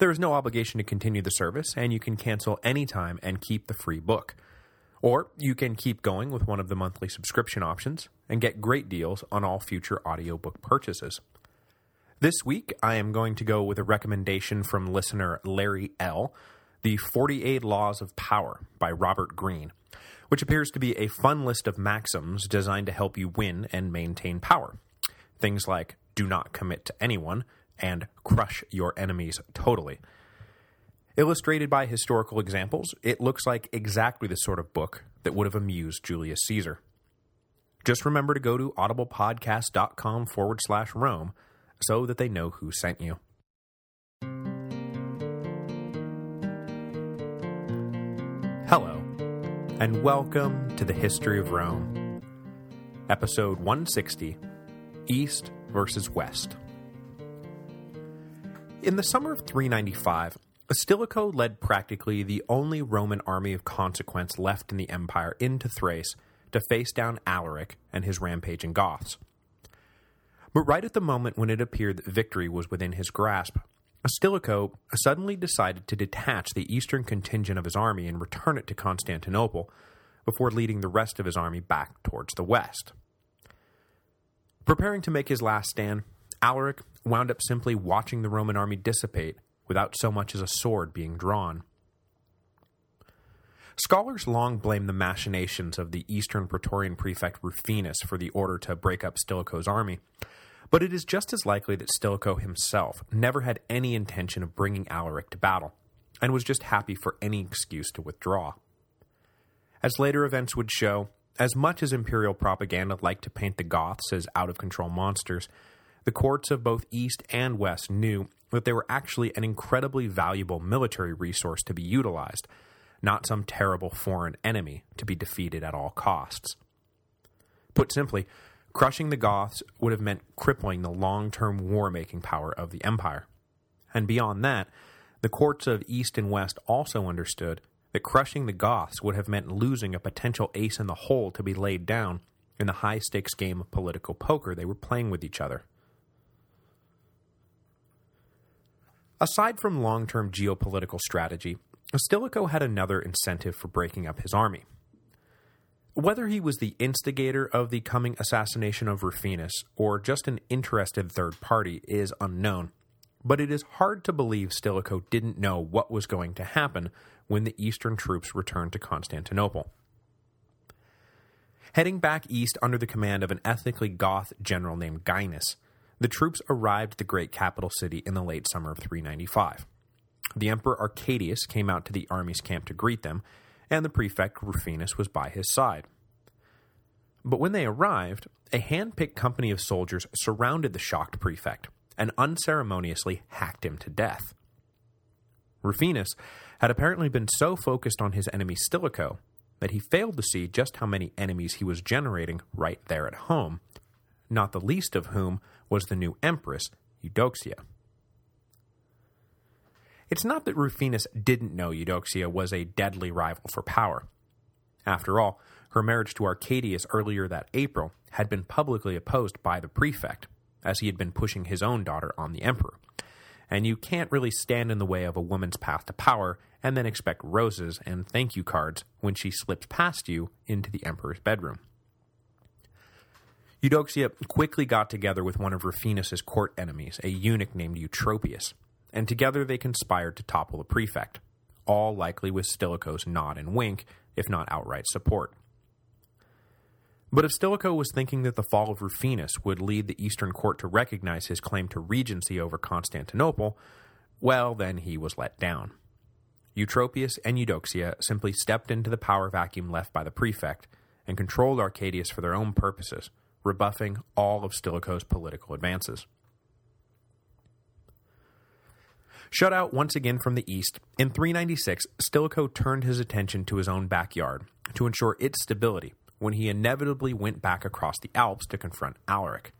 There is no obligation to continue the service, and you can cancel anytime and keep the free book. Or you can keep going with one of the monthly subscription options and get great deals on all future audiobook purchases. This week, I am going to go with a recommendation from listener Larry L., The 48 Laws of Power by Robert Greene, which appears to be a fun list of maxims designed to help you win and maintain power. Things like, do not commit to anyone, and crush your enemies totally. Illustrated by historical examples, it looks like exactly the sort of book that would have amused Julius Caesar. Just remember to go to audiblepodcast.com forward slash Rome so that they know who sent you. Hello, and welcome to the History of Rome. Episode 160, East versus West. In the summer of 395, Stilicho led practically the only Roman army of consequence left in the empire into Thrace to face down Alaric and his rampaging Goths. But right at the moment when it appeared that victory was within his grasp, Stilicho suddenly decided to detach the eastern contingent of his army and return it to Constantinople before leading the rest of his army back towards the west. Preparing to make his last stand, Alaric wound up simply watching the Roman army dissipate without so much as a sword being drawn. Scholars long blamed the machinations of the eastern Praetorian prefect Rufinus for the order to break up Stilicho's army, but it is just as likely that Stilicho himself never had any intention of bringing Alaric to battle, and was just happy for any excuse to withdraw. As later events would show, as much as imperial propaganda liked to paint the Goths as out-of-control monsters, the courts of both East and West knew that they were actually an incredibly valuable military resource to be utilized, not some terrible foreign enemy to be defeated at all costs. Put simply, crushing the Goths would have meant crippling the long-term war-making power of the empire. And beyond that, the courts of East and West also understood that crushing the Goths would have meant losing a potential ace in the hole to be laid down in the high-stakes game of political poker they were playing with each other. Aside from long-term geopolitical strategy, Stilicho had another incentive for breaking up his army. Whether he was the instigator of the coming assassination of Rufinus, or just an interested third party, is unknown, but it is hard to believe Stilicho didn't know what was going to happen when the eastern troops returned to Constantinople. Heading back east under the command of an ethnically Goth general named Gainas, the troops arrived at the great capital city in the late summer of 395. The Emperor Arcadius came out to the army's camp to greet them, and the prefect Rufinus was by his side. But when they arrived, a hand-picked company of soldiers surrounded the shocked prefect and unceremoniously hacked him to death. Rufinus had apparently been so focused on his enemy Stilicho that he failed to see just how many enemies he was generating right there at home, not the least of whom was the new empress, Eudoxia. It's not that Rufinus didn't know Eudoxia was a deadly rival for power. After all, her marriage to Arcadius earlier that April had been publicly opposed by the prefect, as he had been pushing his own daughter on the emperor. And you can't really stand in the way of a woman's path to power and then expect roses and thank you cards when she slips past you into the emperor's bedroom. Eudoxia quickly got together with one of Rufinus's court enemies, a eunuch named Eutropius, and together they conspired to topple the prefect, all likely with Stilicho's nod and wink, if not outright support. But if Stilicho was thinking that the fall of Rufinus would lead the Eastern court to recognize his claim to regency over Constantinople, well, then he was let down. Eutropius and Eudoxia simply stepped into the power vacuum left by the prefect and controlled Arcadius for their own purposes, rebuffing all of Stilicho's political advances. Shut out once again from the east, in 396, Stilicho turned his attention to his own backyard to ensure its stability when he inevitably went back across the Alps to confront Alaric.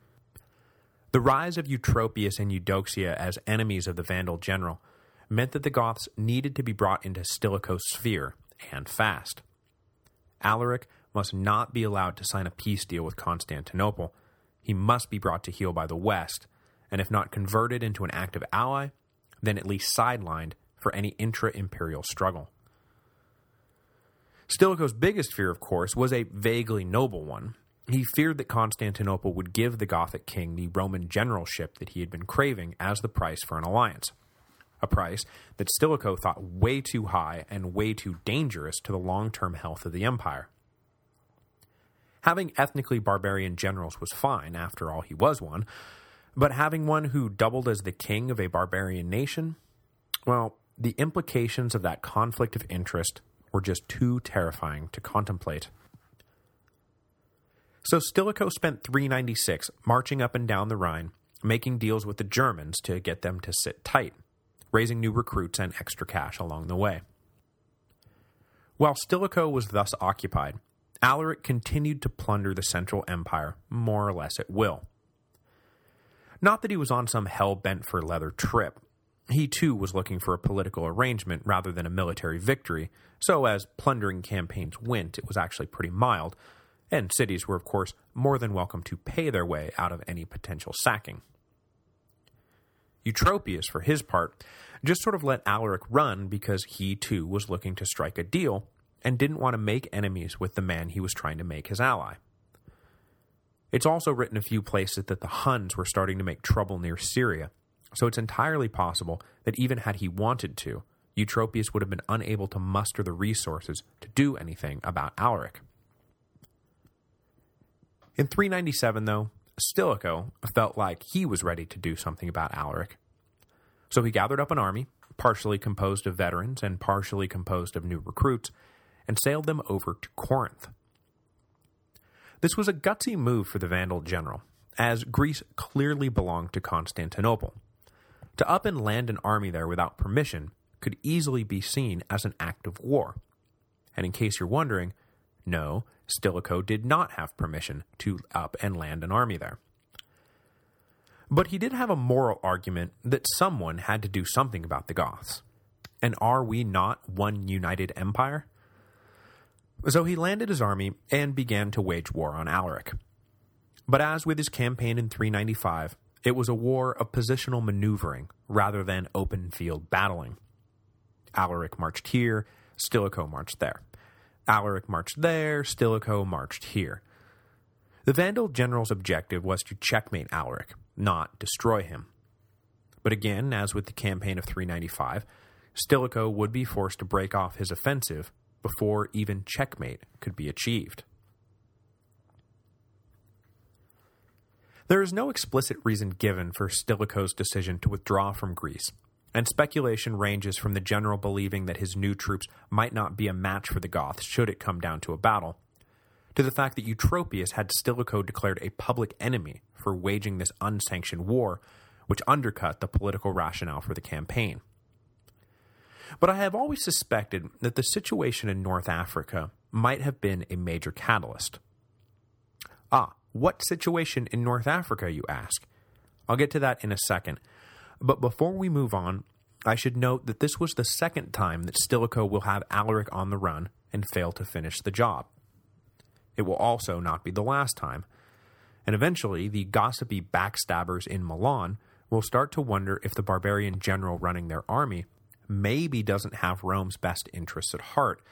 The rise of Eutropius and Eudoxia as enemies of the Vandal general meant that the Goths needed to be brought into Stilicho's sphere, and fast. Alaric must not be allowed to sign a peace deal with Constantinople. He must be brought to heel by the West, and if not converted into an active ally, then at least sidelined for any intra-imperial struggle. Stilicho's biggest fear, of course, was a vaguely noble one. He feared that Constantinople would give the Gothic king the Roman generalship that he had been craving as the price for an alliance. A price that Stilicho thought way too high and way too dangerous to the long-term health of the empire. Having ethnically barbarian generals was fine, after all he was one, but having one who doubled as the king of a barbarian nation, well, the implications of that conflict of interest were just too terrifying to contemplate. So Stilicho spent 396 marching up and down the Rhine, making deals with the Germans to get them to sit tight, raising new recruits and extra cash along the way. While Stilicho was thus occupied, Alaric continued to plunder the Central Empire more or less at will. Not that he was on some hell-bent-for-leather trip. He too was looking for a political arrangement rather than a military victory, so as plundering campaigns went, it was actually pretty mild, and cities were of course more than welcome to pay their way out of any potential sacking. Eutropius, for his part, just sort of let Alaric run because he too was looking to strike a deal and didn't want to make enemies with the man he was trying to make his ally. It's also written a few places that the Huns were starting to make trouble near Syria, so it's entirely possible that even had he wanted to, Eutropius would have been unable to muster the resources to do anything about Alaric. In 397, though, Stilicho felt like he was ready to do something about Alaric. So he gathered up an army, partially composed of veterans and partially composed of new recruits, and sailed them over to Corinth. This was a gutsy move for the Vandal general, as Greece clearly belonged to Constantinople. To up and land an army there without permission could easily be seen as an act of war. And in case you're wondering, no, Stilicho did not have permission to up and land an army there. But he did have a moral argument that someone had to do something about the Goths. And are we not one united empire? So he landed his army and began to wage war on Alaric. But as with his campaign in 395, it was a war of positional maneuvering rather than open field battling. Alaric marched here, Stilicho marched there. Alaric marched there, Stilicho marched here. The Vandal general's objective was to checkmate Alaric, not destroy him. But again, as with the campaign of 395, Stilicho would be forced to break off his offensive before even checkmate could be achieved. There is no explicit reason given for Stilicho's decision to withdraw from Greece, and speculation ranges from the general believing that his new troops might not be a match for the Goths should it come down to a battle, to the fact that Eutropius had Stilicho declared a public enemy for waging this unsanctioned war, which undercut the political rationale for the campaign. But I have always suspected that the situation in North Africa might have been a major catalyst. Ah, what situation in North Africa, you ask? I'll get to that in a second, but before we move on, I should note that this was the second time that Stilicho will have Alaric on the run and fail to finish the job. It will also not be the last time, and eventually the gossipy backstabbers in Milan will start to wonder if the barbarian general running their army maybe doesn't have Rome's best interests at heart,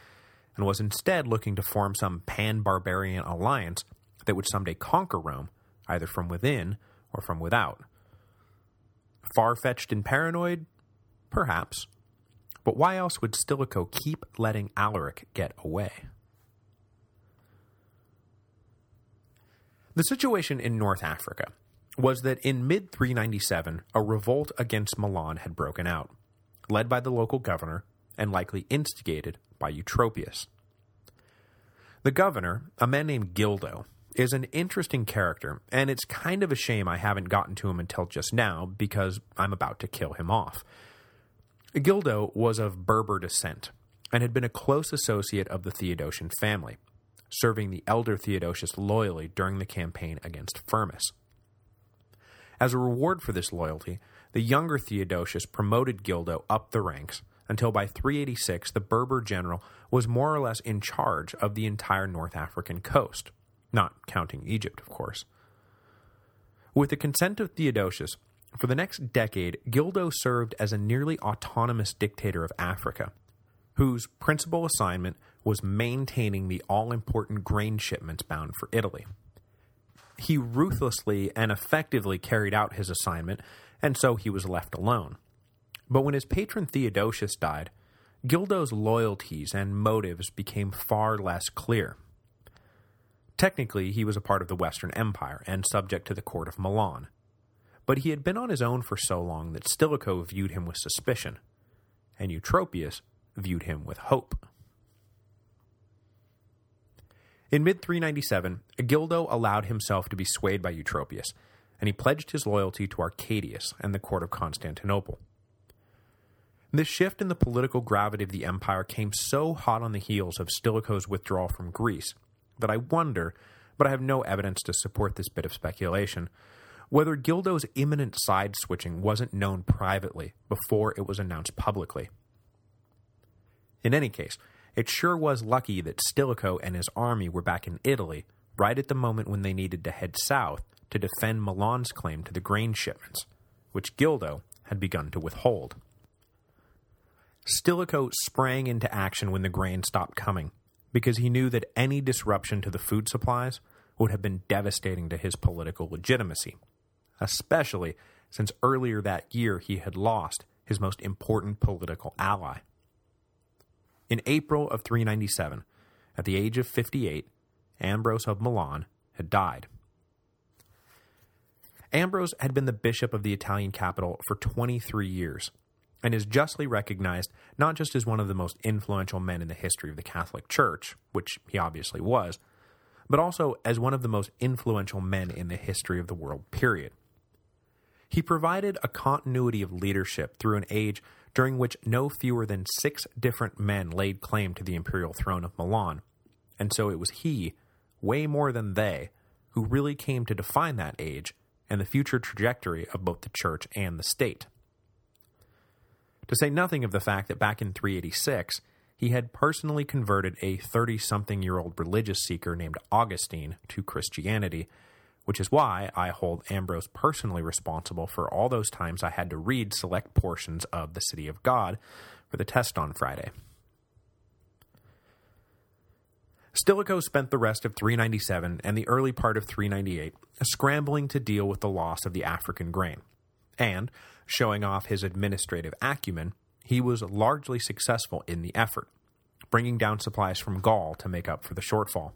and was instead looking to form some pan-barbarian alliance that would someday conquer Rome, either from within or from without. Far-fetched and paranoid? Perhaps. But why else would Stilicho keep letting Alaric get away? The situation in North Africa was that in mid-397, a revolt against Milan had broken out, led by the local governor and likely instigated by Eutropius. The governor, a man named Gildo, is an interesting character, and it's kind of a shame I haven't gotten to him until just now, because I'm about to kill him off. Gildo was of Berber descent, and had been a close associate of the Theodosian family, serving the elder Theodosius loyally during the campaign against Firmus. As a reward for this loyalty, the younger Theodosius promoted Gildo up the ranks until by 386 the Berber general was more or less in charge of the entire North African coast, not counting Egypt, of course. With the consent of Theodosius, for the next decade, Gildo served as a nearly autonomous dictator of Africa, whose principal assignment was maintaining the all-important grain shipments bound for Italy. He ruthlessly and effectively carried out his assignment, and so he was left alone. But when his patron Theodosius died, Gildo's loyalties and motives became far less clear. Technically, he was a part of the Western Empire and subject to the court of Milan, but he had been on his own for so long that Stilicho viewed him with suspicion, and Eutropius viewed him with hope. In mid-397, Gildo allowed himself to be swayed by Eutropius, and he pledged his loyalty to Arcadius and the court of Constantinople. This shift in the political gravity of the empire came so hot on the heels of Stilicho's withdrawal from Greece that I wonder, but I have no evidence to support this bit of speculation, whether Gildo's imminent side-switching wasn't known privately before it was announced publicly. In any case, it sure was lucky that Stilicho and his army were back in Italy right at the moment when they needed to head south to defend Milan's claim to the grain shipments, which Gildo had begun to withhold. Stilicho sprang into action when the grain stopped coming, because he knew that any disruption to the food supplies would have been devastating to his political legitimacy, especially since earlier that year he had lost his most important political ally. In April of 397, at the age of 58, Ambrose of Milan had died. Ambrose had been the bishop of the Italian capital for 23 years, and is justly recognized not just as one of the most influential men in the history of the Catholic Church, which he obviously was, but also as one of the most influential men in the history of the world, period. He provided a continuity of leadership through an age during which no fewer than six different men laid claim to the imperial throne of Milan, and so it was he, way more than they, who really came to define that age and the future trajectory of both the church and the state. To say nothing of the fact that back in 386, he had personally converted a 30-something-year-old religious seeker named Augustine to Christianity, which is why I hold Ambrose personally responsible for all those times I had to read select portions of The City of God for the test on Friday. Stilicho spent the rest of 397 and the early part of 398 scrambling to deal with the loss of the African grain, and, showing off his administrative acumen, he was largely successful in the effort, bringing down supplies from Gaul to make up for the shortfall.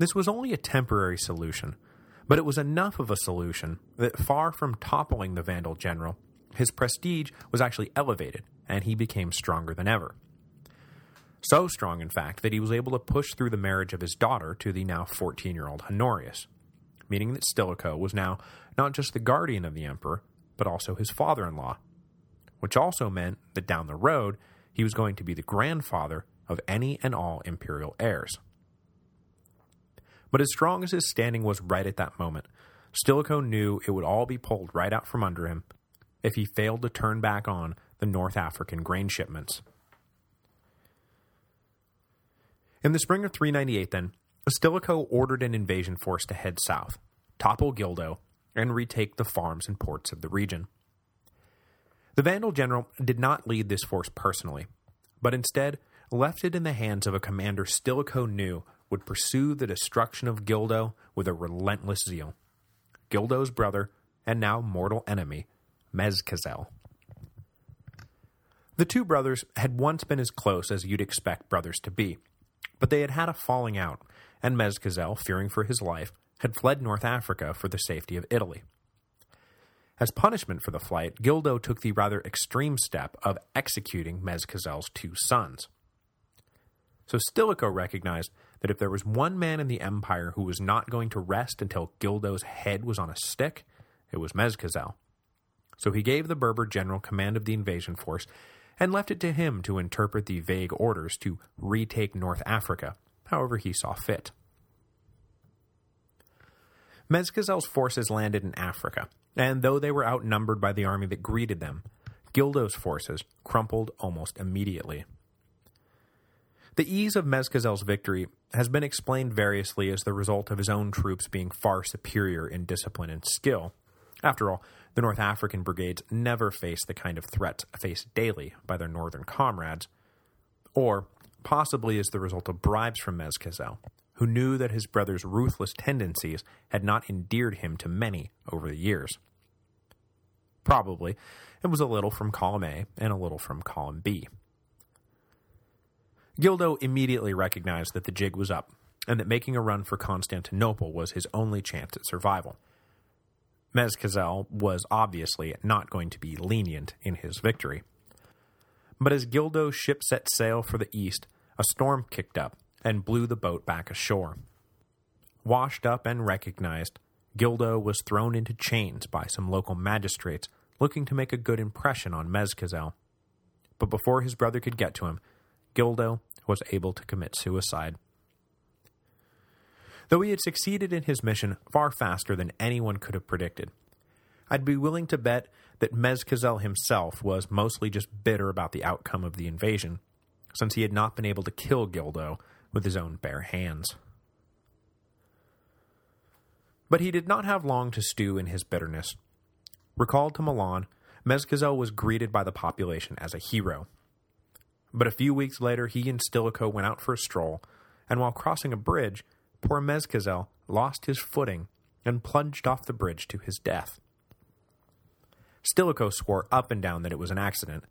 This was only a temporary solution, but it was enough of a solution that far from toppling the Vandal general, his prestige was actually elevated, and he became stronger than ever. So strong, in fact, that he was able to push through the marriage of his daughter to the now 14-year-old Honorius, meaning that Stilicho was now not just the guardian of the emperor, but also his father-in-law, which also meant that down the road, he was going to be the grandfather of any and all imperial heirs. But as strong as his standing was right at that moment, Stilicho knew it would all be pulled right out from under him if he failed to turn back on the North African grain shipments. In the spring of 398 then, Stilicho ordered an invasion force to head south, topple Gildo, and retake the farms and ports of the region. The Vandal general did not lead this force personally, but instead left it in the hands of a commander Stilicho knew would pursue the destruction of Gildo with a relentless zeal. Gildo's brother, and now mortal enemy, Mascezel. The two brothers had once been as close as you'd expect brothers to be, but they had had a falling out, and Mascezel, fearing for his life, had fled North Africa for the safety of Italy. As punishment for the flight, Gildo took the rather extreme step of executing Mascezel's two sons. So Stilicho recognized that if there was one man in the empire who was not going to rest until Gildo's head was on a stick, it was Mascezel. so he gave the Berber general command of the invasion force and left it to him to interpret the vague orders to retake North Africa, however he saw fit. Mascezel's forces landed in Africa, and though they were outnumbered by the army that greeted them, Gildo's forces crumpled almost immediately. The ease of Mascezel's victory has been explained variously as the result of his own troops being far superior in discipline and skill. After all, the North African brigades never faced the kind of threats faced daily by their northern comrades, or possibly as the result of bribes from Mascezel, who knew that his brother's ruthless tendencies had not endeared him to many over the years. Probably, it was a little from column A and a little from column B. Gildo immediately recognized that the jig was up, and that making a run for Constantinople was his only chance at survival. Mascezel was obviously not going to be lenient in his victory. But as Gildo's ship set sail for the east, a storm kicked up and blew the boat back ashore. Washed up and recognized, Gildo was thrown into chains by some local magistrates looking to make a good impression on Mascezel. But before his brother could get to him, Gildo was able to commit suicide. Though he had succeeded in his mission far faster than anyone could have predicted, I'd be willing to bet that Mascezel himself was mostly just bitter about the outcome of the invasion, since he had not been able to kill Gildo with his own bare hands. But he did not have long to stew in his bitterness. Recalled to Milan, Mascezel was greeted by the population as a hero. But a few weeks later, he and Stilicho went out for a stroll, and while crossing a bridge, poor Mascezel lost his footing and plunged off the bridge to his death. Stilicho swore up and down that it was an accident,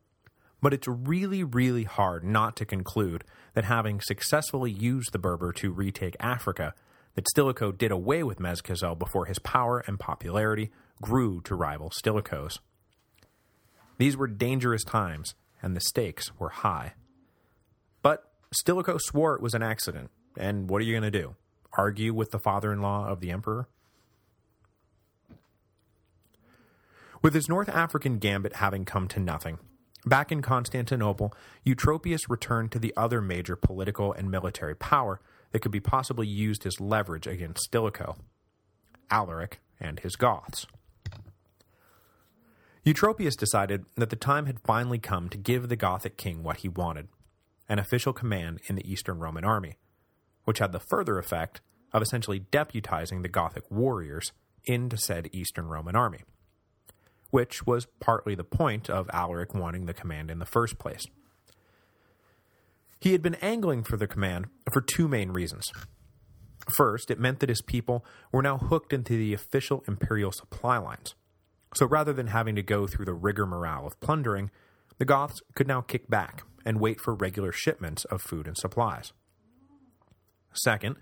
but it's really, really hard not to conclude that having successfully used the Berber to retake Africa, that Stilicho did away with Mascezel before his power and popularity grew to rival Stilicho's. These were dangerous times, and the stakes were high. But Stilicho swore it was an accident, and what are you going to do? Argue with the father-in-law of the emperor? With his North African gambit having come to nothing, back in Constantinople, Eutropius returned to the other major political and military power that could be possibly used as leverage against Stilicho, Alaric and his Goths. Eutropius decided that the time had finally come to give the Gothic king what he wanted, an official command in the Eastern Roman army, which had the further effect of essentially deputizing the Gothic warriors into said Eastern Roman army which was partly the point of Alaric wanting the command in the first place. He had been angling for the command for two main reasons. First, it meant that his people were now hooked into the official imperial supply lines, so rather than having to go through the rigor morale of plundering, the Goths could now kick back and wait for regular shipments of food and supplies. Second,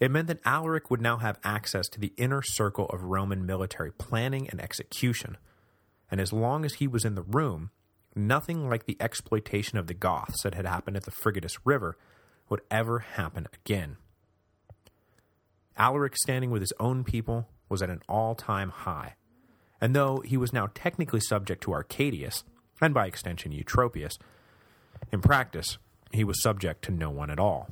it meant that Alaric would now have access to the inner circle of Roman military planning and execution, and as long as he was in the room, nothing like the exploitation of the Goths that had happened at the Frigidus River would ever happen again. Alaric standing with his own people was at an all-time high, and though he was now technically subject to Arcadius, and by extension Eutropius, in practice, he was subject to no one at all.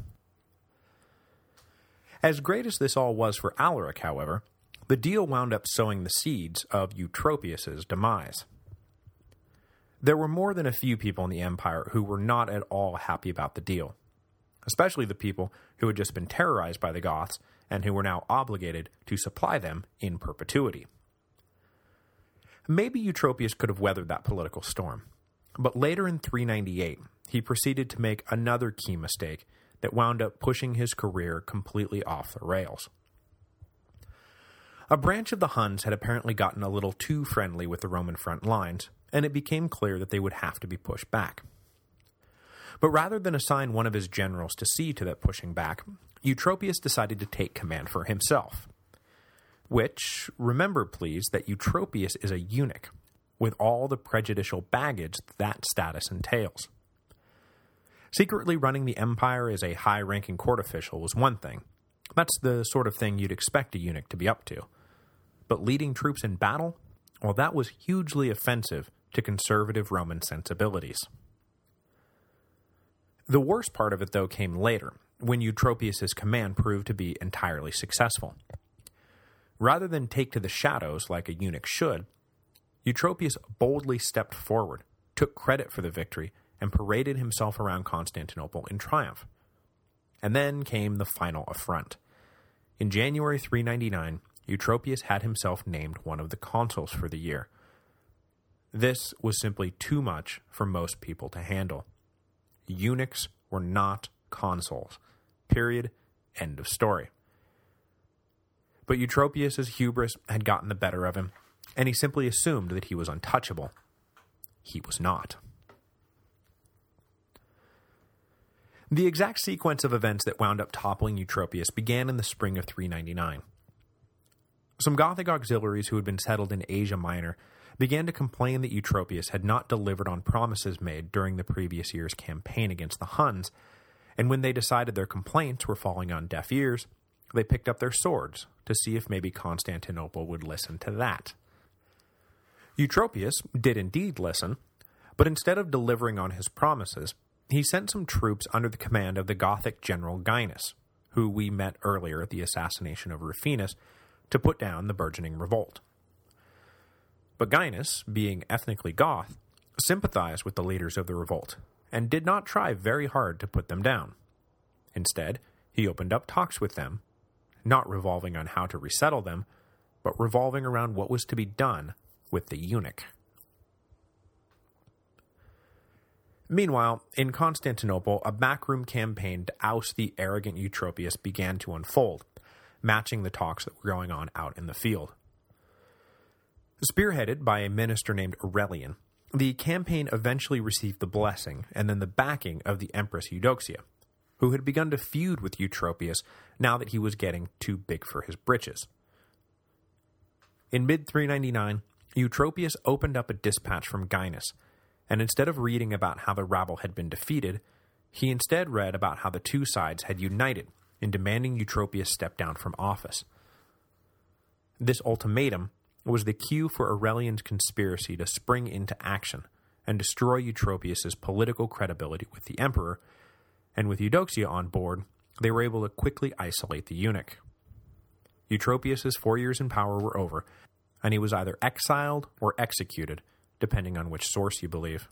As great as this all was for Alaric, however, the deal wound up sowing the seeds of Eutropius's demise. There were more than a few people in the empire who were not at all happy about the deal, especially the people who had just been terrorized by the Goths and who were now obligated to supply them in perpetuity. Maybe Eutropius could have weathered that political storm, but later in 398, he proceeded to make another key mistake that wound up pushing his career completely off the rails. A branch of the Huns had apparently gotten a little too friendly with the Roman front lines, and it became clear that they would have to be pushed back. But rather than assign one of his generals to see to that pushing back, Eutropius decided to take command for himself. Which, remember please, that Eutropius is a eunuch, with all the prejudicial baggage that status entails. Secretly running the empire as a high-ranking court official was one thing. That's the sort of thing you'd expect a eunuch to be up to but leading troops in battle well that was hugely offensive to conservative Roman sensibilities. The worst part of it, though, came later, when Eutropius's command proved to be entirely successful. Rather than take to the shadows like a eunuch should, Eutropius boldly stepped forward, took credit for the victory, and paraded himself around Constantinople in triumph. And then came the final affront. In January 399, Eutropius had himself named one of the consuls for the year. This was simply too much for most people to handle. Eunuchs were not consuls. Period. End of story. But Eutropius's hubris had gotten the better of him, and he simply assumed that he was untouchable. He was not. The exact sequence of events that wound up toppling Eutropius began in the spring of 399. Some Gothic auxiliaries who had been settled in Asia Minor began to complain that Eutropius had not delivered on promises made during the previous year's campaign against the Huns, and when they decided their complaints were falling on deaf ears, they picked up their swords to see if maybe Constantinople would listen to that. Eutropius did indeed listen, but instead of delivering on his promises, he sent some troops under the command of the Gothic general Gainas, who we met earlier at the assassination of Rufinus, to put down the burgeoning revolt. But Gainas, being ethnically Goth, sympathized with the leaders of the revolt, and did not try very hard to put them down. Instead, he opened up talks with them, not revolving on how to resettle them, but revolving around what was to be done with the eunuch. Meanwhile, in Constantinople, a backroom campaign to oust the arrogant Eutropius began to unfold, matching the talks that were going on out in the field. Spearheaded by a minister named Aurelian, the campaign eventually received the blessing and then the backing of the Empress Eudoxia, who had begun to feud with Eutropius now that he was getting too big for his britches. In mid-399, Eutropius opened up a dispatch from Gainas, and instead of reading about how the rabble had been defeated, he instead read about how the two sides had united in demanding Eutropius step down from office. This ultimatum was the cue for Aurelian's conspiracy to spring into action and destroy Eutropius's political credibility with the emperor, and with Eudoxia on board, they were able to quickly isolate the eunuch. Eutropius's four years in power were over, and he was either exiled or executed, depending on which source you believe.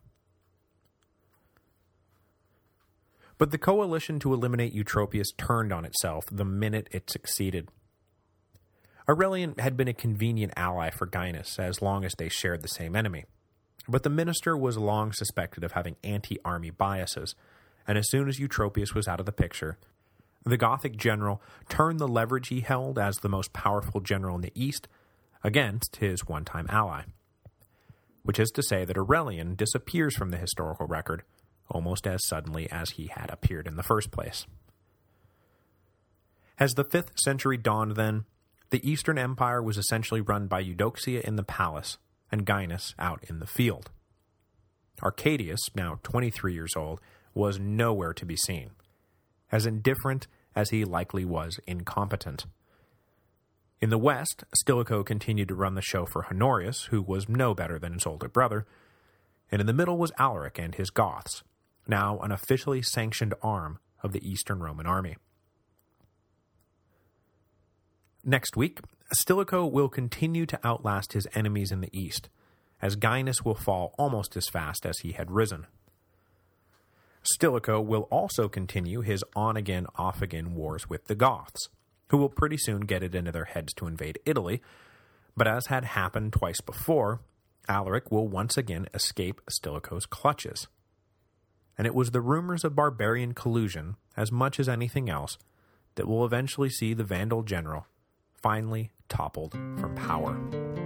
But the coalition to eliminate Eutropius turned on itself the minute it succeeded. Aurelian had been a convenient ally for Gainas as long as they shared the same enemy, but the minister was long suspected of having anti-army biases, and as soon as Eutropius was out of the picture, the Gothic general turned the leverage he held as the most powerful general in the East against his one-time ally. Which is to say that Aurelian disappears from the historical record almost as suddenly as he had appeared in the first place. As the 5th century dawned then, the Eastern Empire was essentially run by Eudoxia in the palace and Gainas out in the field. Arcadius, now 23 years old, was nowhere to be seen, as indifferent as he likely was incompetent. In the west, Stilicho continued to run the show for Honorius, who was no better than his older brother, and in the middle was Alaric and his Goths, now an officially sanctioned arm of the Eastern Roman army. Next week, Stilicho will continue to outlast his enemies in the east, as Gainas will fall almost as fast as he had risen. Stilicho will also continue his on-again, off-again wars with the Goths, who will pretty soon get it into their heads to invade Italy, but as had happened twice before, Alaric will once again escape Stilicho's clutches and it was the rumors of barbarian collusion, as much as anything else, that will eventually see the Vandal general finally toppled from power.